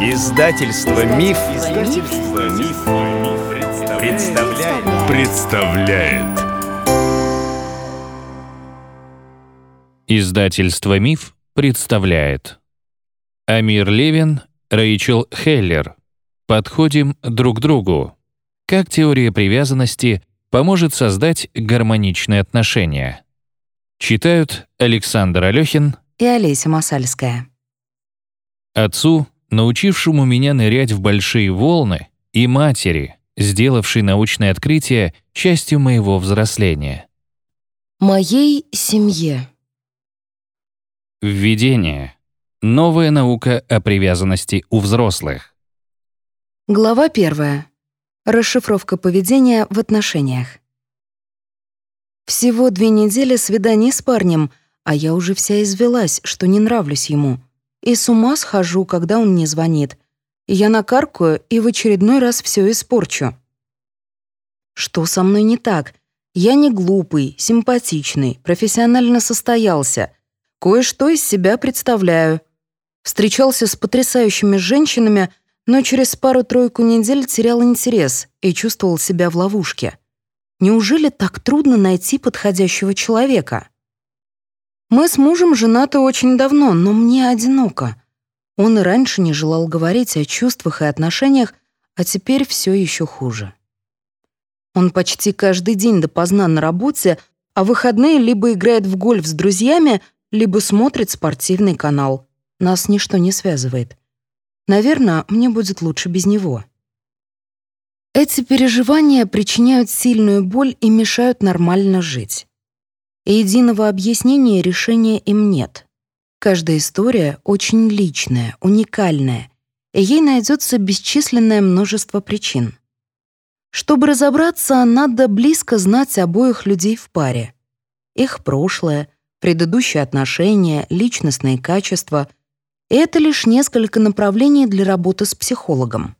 Издательство Миф, Издательство Миф, представляет. представляет. Издательство Миф представляет. Амир Левин, Рэйчел Хеллер. Подходим друг к другу. Как теория привязанности поможет создать гармоничные отношения. Читают Александр Алехин и Олеся Масальская. Отцу научившему меня нырять в большие волны, и матери, сделавшей научное открытие частью моего взросления. Моей семье. Введение. Новая наука о привязанности у взрослых. Глава первая. Расшифровка поведения в отношениях. Всего две недели свиданий с парнем, а я уже вся извелась, что не нравлюсь ему — и с ума схожу, когда он не звонит. Я накаркаю и в очередной раз все испорчу. Что со мной не так? Я не глупый, симпатичный, профессионально состоялся. Кое-что из себя представляю. Встречался с потрясающими женщинами, но через пару-тройку недель терял интерес и чувствовал себя в ловушке. Неужели так трудно найти подходящего человека? Мы с мужем женаты очень давно, но мне одиноко. Он и раньше не желал говорить о чувствах и отношениях, а теперь все еще хуже. Он почти каждый день допоздна на работе, а выходные либо играет в гольф с друзьями, либо смотрит спортивный канал. Нас ничто не связывает. Наверное, мне будет лучше без него. Эти переживания причиняют сильную боль и мешают нормально жить и единого объяснения решения им нет. Каждая история очень личная, уникальная, и ей найдется бесчисленное множество причин. Чтобы разобраться, надо близко знать обоих людей в паре. Их прошлое, предыдущие отношения, личностные качества — это лишь несколько направлений для работы с психологом.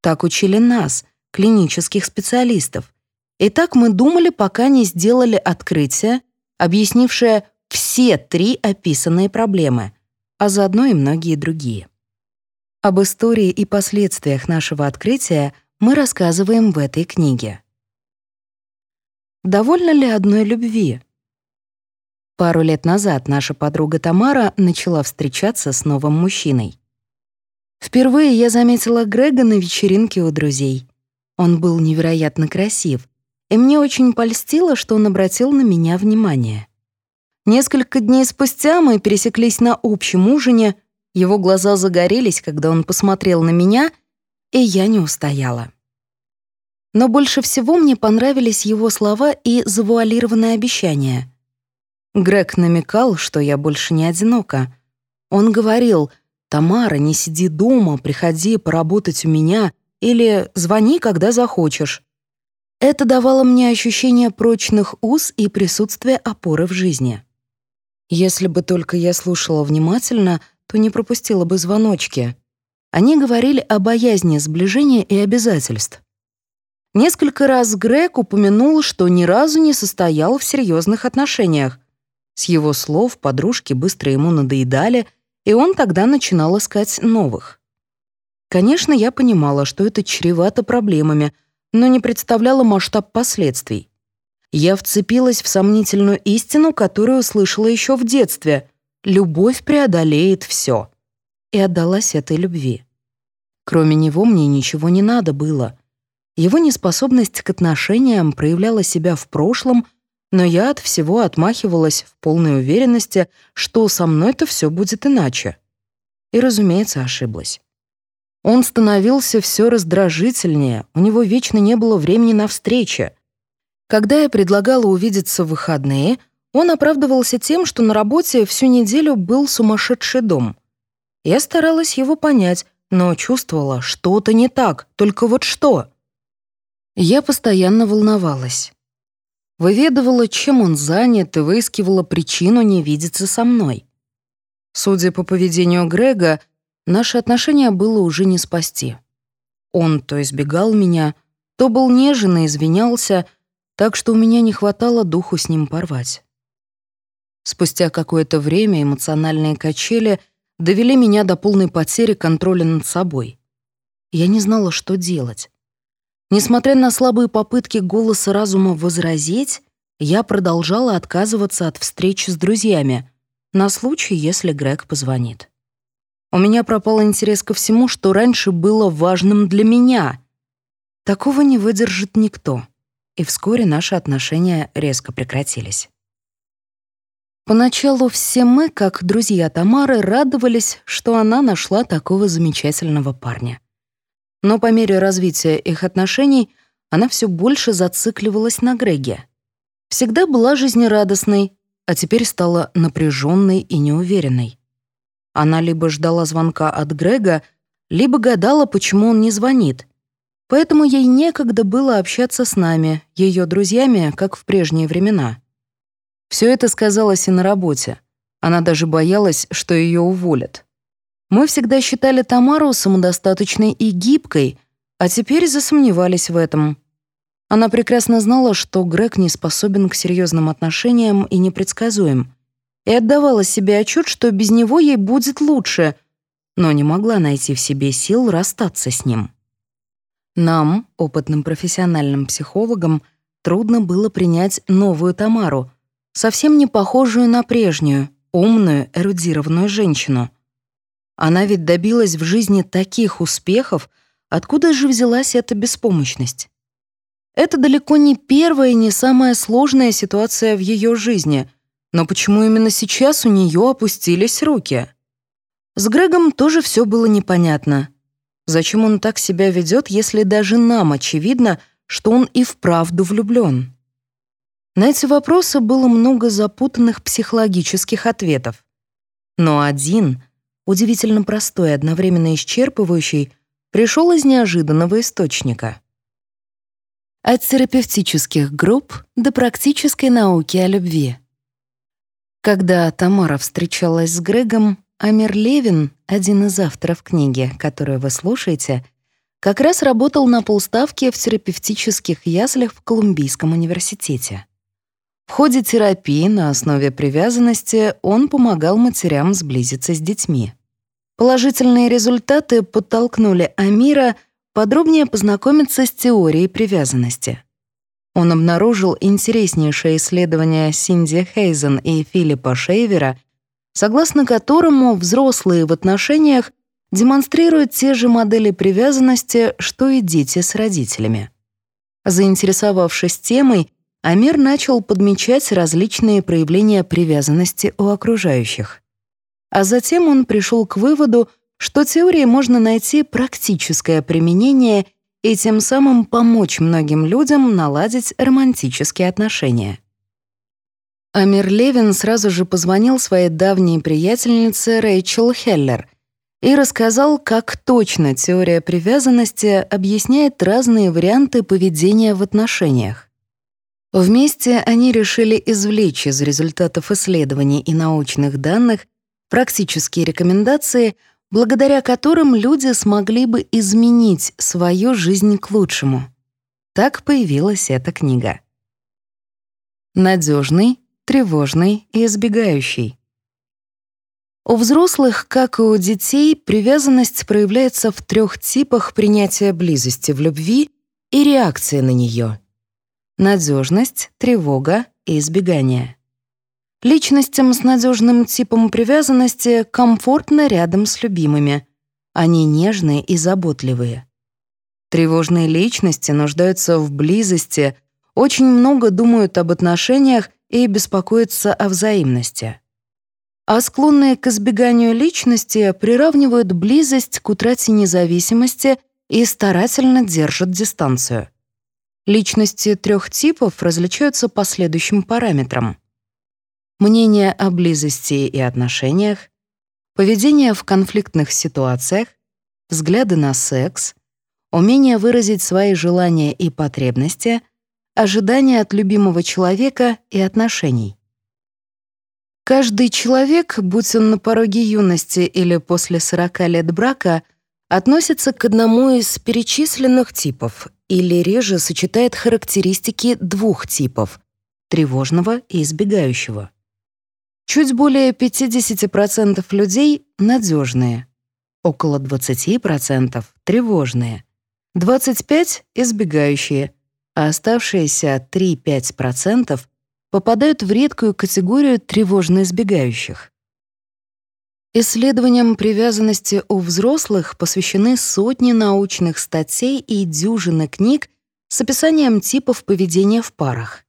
Так учили нас, клинических специалистов, и так мы думали, пока не сделали открытие, объяснившее все три описанные проблемы, а заодно и многие другие. Об истории и последствиях нашего открытия мы рассказываем в этой книге. Довольно ли одной любви? Пару лет назад наша подруга Тамара начала встречаться с новым мужчиной. Впервые я заметила Грега на вечеринке у друзей. Он был невероятно красив, и мне очень польстило, что он обратил на меня внимание. Несколько дней спустя мы пересеклись на общем ужине, его глаза загорелись, когда он посмотрел на меня, и я не устояла. Но больше всего мне понравились его слова и завуалированное обещание. Грег намекал, что я больше не одинока. Он говорил, «Тамара, не сиди дома, приходи поработать у меня или звони, когда захочешь. Это давало мне ощущение прочных уз и присутствия опоры в жизни. Если бы только я слушала внимательно, то не пропустила бы звоночки. Они говорили о боязни сближения и обязательств. Несколько раз Грег упомянул, что ни разу не состоял в серьезных отношениях. С его слов подружки быстро ему надоедали, и он тогда начинал искать новых. Конечно, я понимала, что это чревато проблемами — но не представляла масштаб последствий. Я вцепилась в сомнительную истину, которую услышала еще в детстве. Любовь преодолеет все. И отдалась этой любви. Кроме него мне ничего не надо было. Его неспособность к отношениям проявляла себя в прошлом, но я от всего отмахивалась в полной уверенности, что со мной-то все будет иначе. И, разумеется, ошиблась. Он становился все раздражительнее, у него вечно не было времени на встречи. Когда я предлагала увидеться в выходные, он оправдывался тем, что на работе всю неделю был сумасшедший дом. Я старалась его понять, но чувствовала, что-то не так, только вот что. Я постоянно волновалась. Выведывала, чем он занят, и выискивала причину не видеться со мной. Судя по поведению Грега, Наши отношения было уже не спасти. Он то избегал меня, то был нежен и извинялся, так что у меня не хватало духу с ним порвать. Спустя какое-то время эмоциональные качели довели меня до полной потери контроля над собой. Я не знала, что делать. Несмотря на слабые попытки голоса разума возразить, я продолжала отказываться от встречи с друзьями на случай, если Грег позвонит. У меня пропал интерес ко всему, что раньше было важным для меня. Такого не выдержит никто. И вскоре наши отношения резко прекратились. Поначалу все мы, как друзья Тамары, радовались, что она нашла такого замечательного парня. Но по мере развития их отношений она все больше зацикливалась на Греге. Всегда была жизнерадостной, а теперь стала напряженной и неуверенной. Она либо ждала звонка от Грега, либо гадала, почему он не звонит. Поэтому ей некогда было общаться с нами, ее друзьями, как в прежние времена. Все это сказалось и на работе. Она даже боялась, что ее уволят. Мы всегда считали Тамару самодостаточной и гибкой, а теперь засомневались в этом. Она прекрасно знала, что Грег не способен к серьезным отношениям и непредсказуем — и отдавала себе отчет, что без него ей будет лучше, но не могла найти в себе сил расстаться с ним. Нам, опытным профессиональным психологам, трудно было принять новую Тамару, совсем не похожую на прежнюю, умную, эрудированную женщину. Она ведь добилась в жизни таких успехов, откуда же взялась эта беспомощность? Это далеко не первая и не самая сложная ситуация в ее жизни — но почему именно сейчас у нее опустились руки? С Грегом тоже все было непонятно. Зачем он так себя ведет, если даже нам очевидно, что он и вправду влюблен? На эти вопросы было много запутанных психологических ответов. Но один, удивительно простой и одновременно исчерпывающий, пришел из неожиданного источника. От терапевтических групп до практической науки о любви. Когда Тамара встречалась с Грегом, Амир Левин, один из авторов книги, которую вы слушаете, как раз работал на полставке в терапевтических яслях в Колумбийском университете. В ходе терапии на основе привязанности он помогал матерям сблизиться с детьми. Положительные результаты подтолкнули Амира подробнее познакомиться с теорией привязанности. Он обнаружил интереснейшее исследование Синди Хейзен и Филиппа Шейвера, согласно которому взрослые в отношениях демонстрируют те же модели привязанности, что и дети с родителями. Заинтересовавшись темой, Амир начал подмечать различные проявления привязанности у окружающих. А затем он пришел к выводу, что теории можно найти практическое применение и тем самым помочь многим людям наладить романтические отношения. Амир Левин сразу же позвонил своей давней приятельнице Рэйчел Хеллер и рассказал, как точно теория привязанности объясняет разные варианты поведения в отношениях. Вместе они решили извлечь из результатов исследований и научных данных практические рекомендации — благодаря которым люди смогли бы изменить свою жизнь к лучшему. Так появилась эта книга. Надежный, тревожный и избегающий. У взрослых, как и у детей, привязанность проявляется в трех типах принятия близости в любви и реакции на нее. Надежность, тревога и избегание. Личностям с надежным типом привязанности комфортно рядом с любимыми. Они нежные и заботливые. Тревожные личности нуждаются в близости, очень много думают об отношениях и беспокоятся о взаимности. А склонные к избеганию личности приравнивают близость к утрате независимости и старательно держат дистанцию. Личности трех типов различаются по следующим параметрам мнение о близости и отношениях, поведение в конфликтных ситуациях, взгляды на секс, умение выразить свои желания и потребности, ожидания от любимого человека и отношений. Каждый человек, будь он на пороге юности или после 40 лет брака, относится к одному из перечисленных типов или реже сочетает характеристики двух типов — тревожного и избегающего. Чуть более 50% людей надежные, около 20% тревожные, 25% избегающие, а оставшиеся 3-5% попадают в редкую категорию тревожно избегающих. Исследованиям привязанности у взрослых посвящены сотни научных статей и дюжины книг с описанием типов поведения в парах.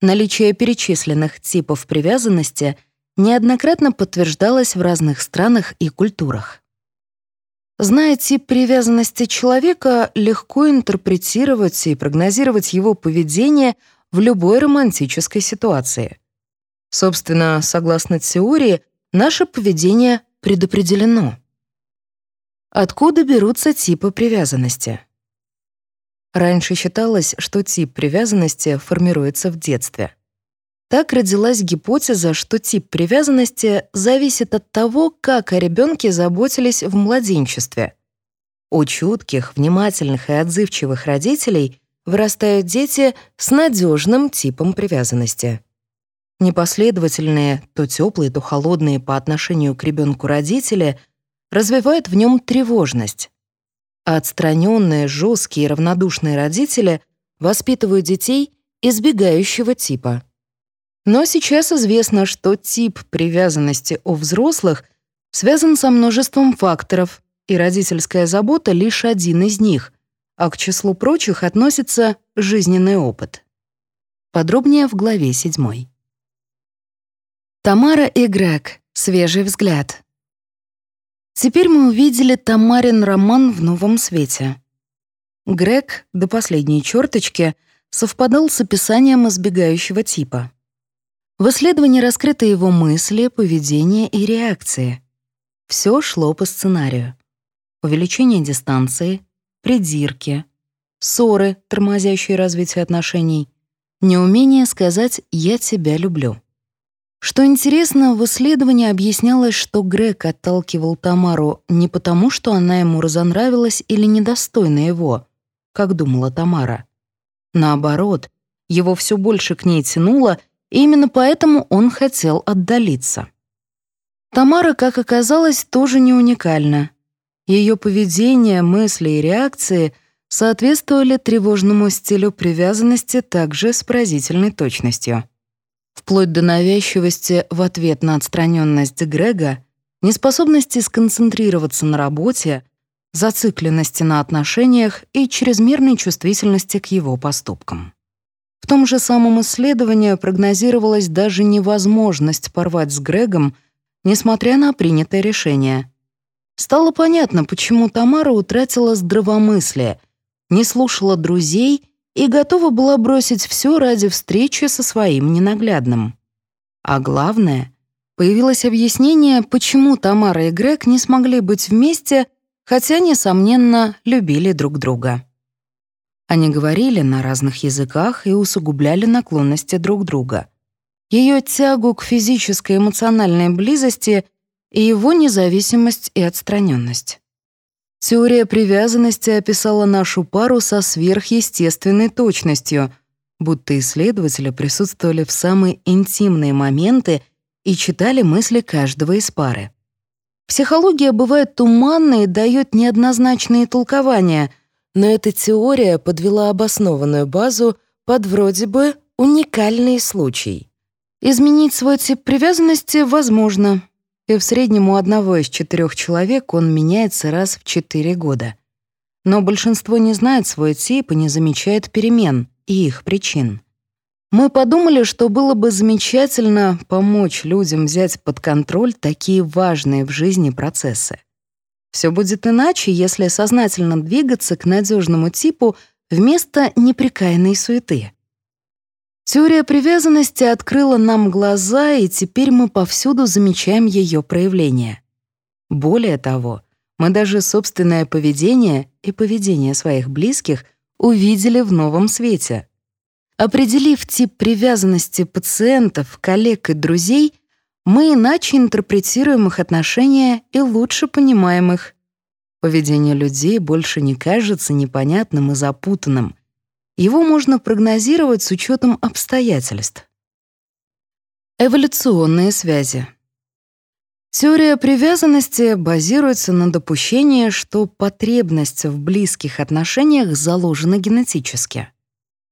Наличие перечисленных типов привязанности неоднократно подтверждалось в разных странах и культурах. Зная тип привязанности человека, легко интерпретировать и прогнозировать его поведение в любой романтической ситуации. Собственно, согласно теории, наше поведение предопределено. Откуда берутся типы привязанности? Раньше считалось, что тип привязанности формируется в детстве. Так родилась гипотеза, что тип привязанности зависит от того, как о ребенке заботились в младенчестве. У чутких, внимательных и отзывчивых родителей вырастают дети с надежным типом привязанности. Непоследовательные, то теплые, то холодные по отношению к ребенку родители развивают в нем тревожность, а отстраненные, жесткие и равнодушные родители воспитывают детей избегающего типа. Но сейчас известно, что тип привязанности у взрослых связан со множеством факторов, и родительская забота — лишь один из них, а к числу прочих относится жизненный опыт. Подробнее в главе 7. Тамара и Грег. Свежий взгляд. Теперь мы увидели Тамарин роман в новом свете. Грег до последней черточки совпадал с описанием избегающего типа. В исследовании раскрыты его мысли, поведение и реакции. Все шло по сценарию. Увеличение дистанции, придирки, ссоры, тормозящие развитие отношений, неумение сказать «я тебя люблю». Что интересно, в исследовании объяснялось, что Грег отталкивал Тамару не потому, что она ему разонравилась или недостойна его, как думала Тамара. Наоборот, его все больше к ней тянуло, и именно поэтому он хотел отдалиться. Тамара, как оказалось, тоже не уникальна. Ее поведение, мысли и реакции соответствовали тревожному стилю привязанности также с поразительной точностью вплоть до навязчивости в ответ на отстраненность Грега, неспособности сконцентрироваться на работе, зацикленности на отношениях и чрезмерной чувствительности к его поступкам. В том же самом исследовании прогнозировалась даже невозможность порвать с Грегом, несмотря на принятое решение. Стало понятно, почему Тамара утратила здравомыслие, не слушала друзей и готова была бросить все ради встречи со своим ненаглядным. А главное, появилось объяснение, почему Тамара и Грег не смогли быть вместе, хотя, несомненно, любили друг друга. Они говорили на разных языках и усугубляли наклонности друг друга. Ее тягу к физической и эмоциональной близости и его независимость и отстраненность. Теория привязанности описала нашу пару со сверхъестественной точностью, будто исследователи присутствовали в самые интимные моменты и читали мысли каждого из пары. Психология бывает туманной и дает неоднозначные толкования, но эта теория подвела обоснованную базу под вроде бы уникальный случай. Изменить свой тип привязанности возможно, и в среднем у одного из четырех человек он меняется раз в четыре года. Но большинство не знает свой тип и не замечает перемен и их причин. Мы подумали, что было бы замечательно помочь людям взять под контроль такие важные в жизни процессы. Все будет иначе, если сознательно двигаться к надежному типу вместо непрекаянной суеты. Теория привязанности открыла нам глаза, и теперь мы повсюду замечаем ее проявление. Более того, мы даже собственное поведение и поведение своих близких увидели в новом свете. Определив тип привязанности пациентов, коллег и друзей, мы иначе интерпретируем их отношения и лучше понимаем их. Поведение людей больше не кажется непонятным и запутанным, его можно прогнозировать с учетом обстоятельств. Эволюционные связи. Теория привязанности базируется на допущении, что потребность в близких отношениях заложена генетически.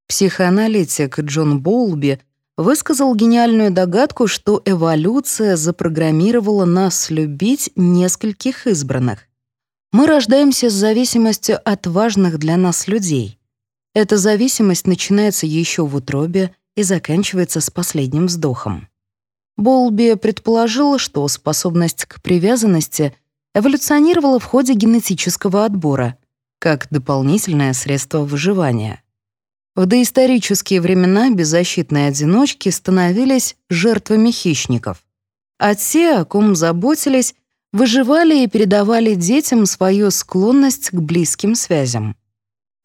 Психоаналитик Джон Боулби высказал гениальную догадку, что эволюция запрограммировала нас любить нескольких избранных. Мы рождаемся с зависимостью от важных для нас людей. Эта зависимость начинается еще в утробе и заканчивается с последним вздохом. Болби предположил, что способность к привязанности эволюционировала в ходе генетического отбора, как дополнительное средство выживания. В доисторические времена беззащитные одиночки становились жертвами хищников, а те, о ком заботились, выживали и передавали детям свою склонность к близким связям.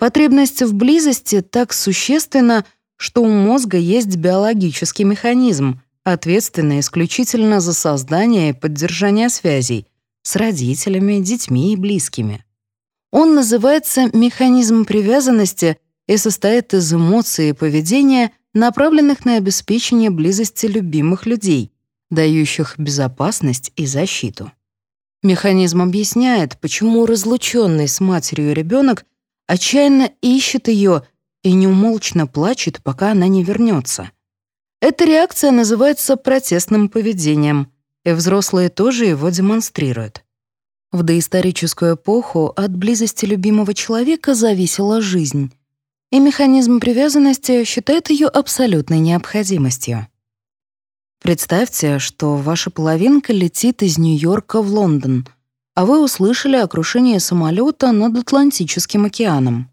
Потребность в близости так существенна, что у мозга есть биологический механизм — ответственны исключительно за создание и поддержание связей с родителями, детьми и близкими. Он называется механизм привязанности и состоит из эмоций и поведения, направленных на обеспечение близости любимых людей, дающих безопасность и защиту. Механизм объясняет, почему разлученный с матерью ребенок отчаянно ищет ее и неумолчно плачет, пока она не вернется. Эта реакция называется протестным поведением, и взрослые тоже его демонстрируют. В доисторическую эпоху от близости любимого человека зависела жизнь, и механизм привязанности считает ее абсолютной необходимостью. Представьте, что ваша половинка летит из Нью-Йорка в Лондон, а вы услышали о крушении самолета над Атлантическим океаном.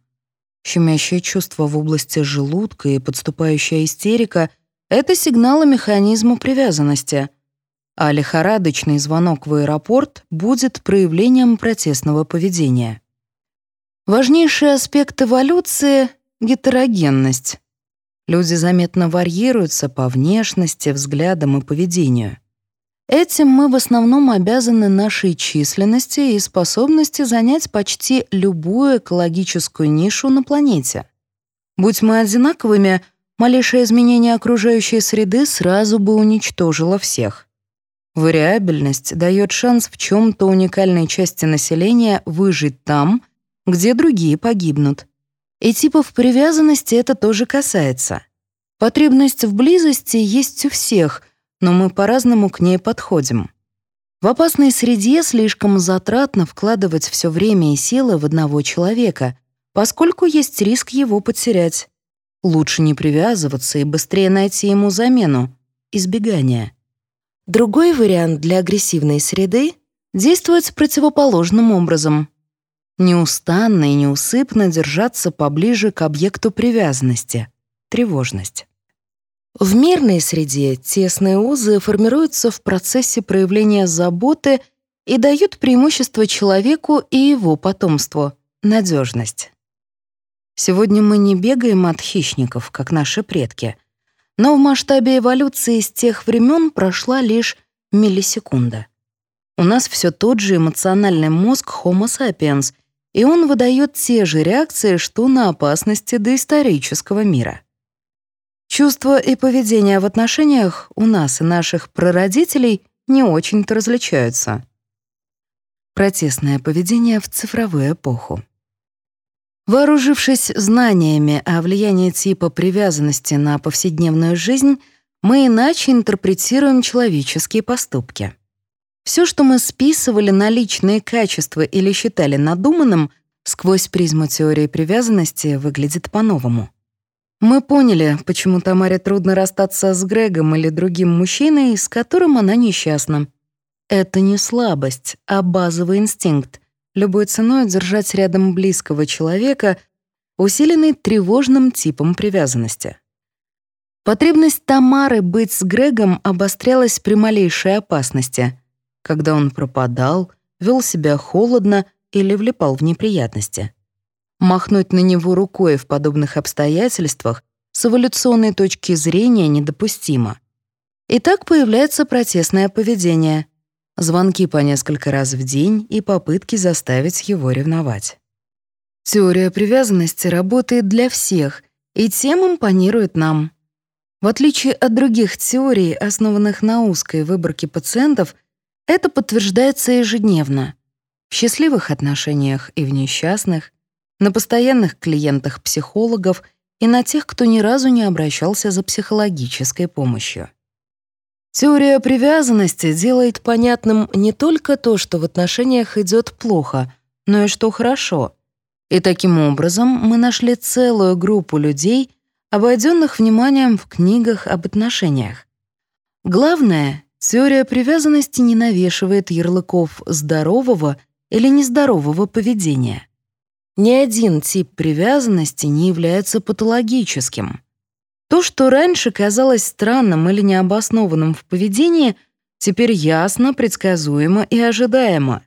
Щемящее чувство в области желудка и подступающая истерика это сигналы механизму привязанности, а лихорадочный звонок в аэропорт будет проявлением протестного поведения. Важнейший аспект эволюции — гетерогенность. Люди заметно варьируются по внешности, взглядам и поведению. Этим мы в основном обязаны нашей численности и способности занять почти любую экологическую нишу на планете. Будь мы одинаковыми — малейшее изменение окружающей среды сразу бы уничтожило всех. Вариабельность дает шанс в чем-то уникальной части населения выжить там, где другие погибнут. И типов привязанности это тоже касается. Потребность в близости есть у всех, но мы по-разному к ней подходим. В опасной среде слишком затратно вкладывать все время и силы в одного человека, поскольку есть риск его потерять. Лучше не привязываться и быстрее найти ему замену — избегание. Другой вариант для агрессивной среды — действовать противоположным образом. Неустанно и неусыпно держаться поближе к объекту привязанности — тревожность. В мирной среде тесные узы формируются в процессе проявления заботы и дают преимущество человеку и его потомству — надежность. Сегодня мы не бегаем от хищников, как наши предки. Но в масштабе эволюции с тех времен прошла лишь миллисекунда. У нас все тот же эмоциональный мозг Homo sapiens, и он выдает те же реакции, что на опасности доисторического мира. Чувства и поведение в отношениях у нас и наших прародителей не очень-то различаются. Протестное поведение в цифровую эпоху. Вооружившись знаниями о влиянии типа привязанности на повседневную жизнь, мы иначе интерпретируем человеческие поступки. Все, что мы списывали на личные качества или считали надуманным, сквозь призму теории привязанности выглядит по-новому. Мы поняли, почему Тамаре трудно расстаться с Грегом или другим мужчиной, с которым она несчастна. Это не слабость, а базовый инстинкт — любой ценой держать рядом близкого человека, усиленный тревожным типом привязанности. Потребность Тамары быть с Грегом обострялась при малейшей опасности, когда он пропадал, вел себя холодно или влипал в неприятности. Махнуть на него рукой в подобных обстоятельствах с эволюционной точки зрения недопустимо. И так появляется протестное поведение — звонки по несколько раз в день и попытки заставить его ревновать. Теория привязанности работает для всех и тем импонирует нам. В отличие от других теорий, основанных на узкой выборке пациентов, это подтверждается ежедневно. В счастливых отношениях и в несчастных, на постоянных клиентах психологов и на тех, кто ни разу не обращался за психологической помощью. Теория привязанности делает понятным не только то, что в отношениях идет плохо, но и что хорошо. И таким образом мы нашли целую группу людей, обойденных вниманием в книгах об отношениях. Главное, теория привязанности не навешивает ярлыков здорового или нездорового поведения. Ни один тип привязанности не является патологическим. То, что раньше казалось странным или необоснованным в поведении, теперь ясно, предсказуемо и ожидаемо.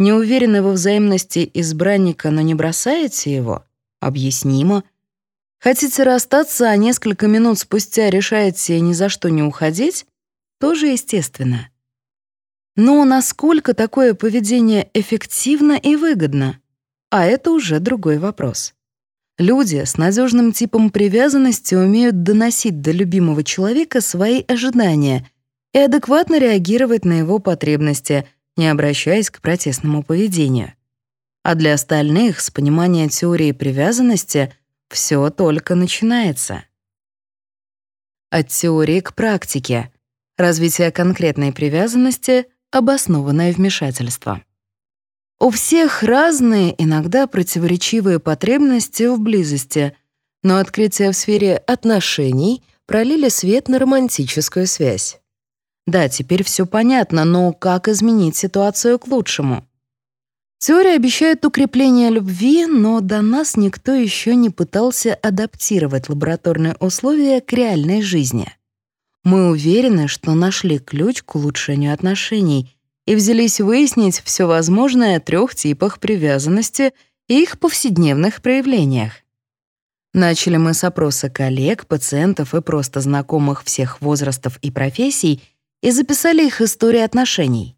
Не уверены во взаимности избранника, но не бросаете его? Объяснимо. Хотите расстаться, а несколько минут спустя решаете ни за что не уходить? Тоже естественно. Но насколько такое поведение эффективно и выгодно? А это уже другой вопрос. Люди с надежным типом привязанности умеют доносить до любимого человека свои ожидания и адекватно реагировать на его потребности, не обращаясь к протестному поведению. А для остальных с понимания теории привязанности — все только начинается. От теории к практике. Развитие конкретной привязанности, обоснованное вмешательство. У всех разные, иногда противоречивые потребности в близости, но открытия в сфере отношений пролили свет на романтическую связь. Да, теперь все понятно, но как изменить ситуацию к лучшему? Теория обещает укрепление любви, но до нас никто еще не пытался адаптировать лабораторные условия к реальной жизни. Мы уверены, что нашли ключ к улучшению отношений и взялись выяснить все возможное о трех типах привязанности и их повседневных проявлениях. Начали мы с опроса коллег, пациентов и просто знакомых всех возрастов и профессий и записали их истории отношений.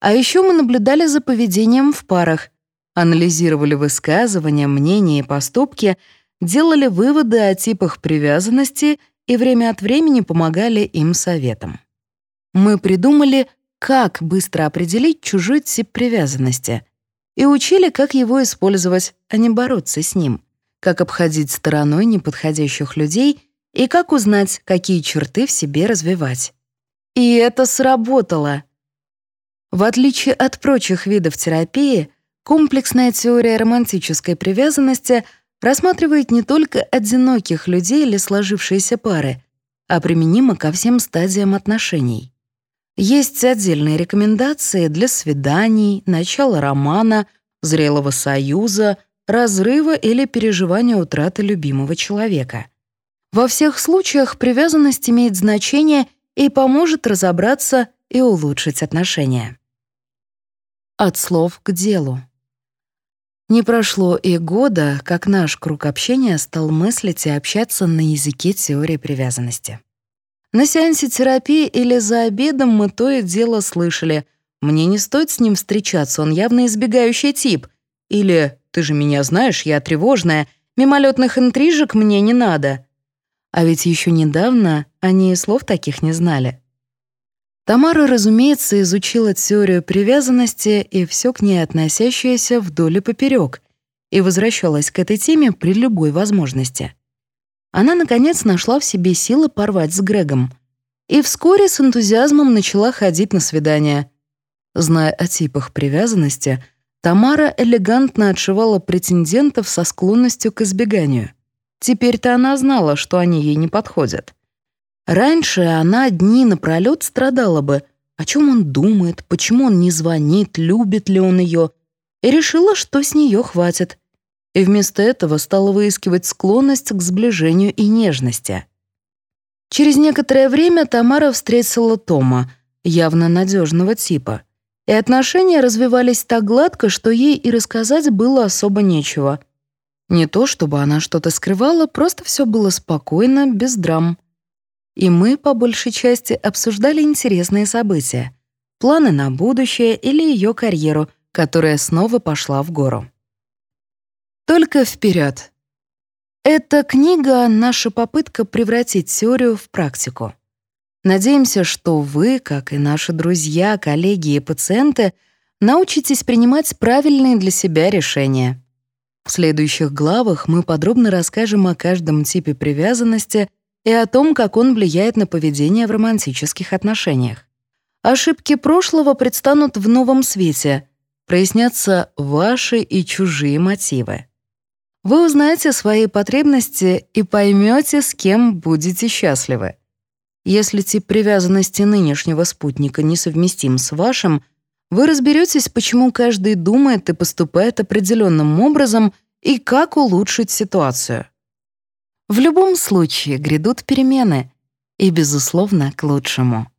А еще мы наблюдали за поведением в парах, анализировали высказывания, мнения и поступки, делали выводы о типах привязанности и время от времени помогали им советом. Мы придумали, как быстро определить чужой тип привязанности и учили, как его использовать, а не бороться с ним, как обходить стороной неподходящих людей и как узнать, какие черты в себе развивать. И это сработало — в отличие от прочих видов терапии, комплексная теория романтической привязанности рассматривает не только одиноких людей или сложившиеся пары, а применима ко всем стадиям отношений. Есть отдельные рекомендации для свиданий, начала романа, зрелого союза, разрыва или переживания утраты любимого человека. Во всех случаях привязанность имеет значение и поможет разобраться и улучшить отношения. От слов к делу. Не прошло и года, как наш круг общения стал мыслить и общаться на языке теории привязанности. На сеансе терапии или за обедом мы то и дело слышали «Мне не стоит с ним встречаться, он явно избегающий тип» или «Ты же меня знаешь, я тревожная, мимолетных интрижек мне не надо». А ведь еще недавно они и слов таких не знали. Тамара, разумеется, изучила теорию привязанности и все к ней относящееся вдоль и поперек, и возвращалась к этой теме при любой возможности. Она, наконец, нашла в себе силы порвать с Грегом. И вскоре с энтузиазмом начала ходить на свидания. Зная о типах привязанности, Тамара элегантно отшивала претендентов со склонностью к избеганию. Теперь-то она знала, что они ей не подходят. Раньше она дни напролёт страдала бы, о чем он думает, почему он не звонит, любит ли он ее, и решила, что с нее хватит. И вместо этого стала выискивать склонность к сближению и нежности. Через некоторое время Тамара встретила Тома, явно надежного типа, и отношения развивались так гладко, что ей и рассказать было особо нечего. Не то, чтобы она что-то скрывала, просто все было спокойно, без драм и мы, по большей части, обсуждали интересные события, планы на будущее или ее карьеру, которая снова пошла в гору. Только вперед. Эта книга — наша попытка превратить теорию в практику. Надеемся, что вы, как и наши друзья, коллеги и пациенты, научитесь принимать правильные для себя решения. В следующих главах мы подробно расскажем о каждом типе привязанности и о том, как он влияет на поведение в романтических отношениях. Ошибки прошлого предстанут в новом свете, прояснятся ваши и чужие мотивы. Вы узнаете свои потребности и поймете, с кем будете счастливы. Если тип привязанности нынешнего спутника несовместим с вашим, вы разберетесь, почему каждый думает и поступает определенным образом и как улучшить ситуацию. В любом случае грядут перемены, и, безусловно, к лучшему.